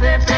hace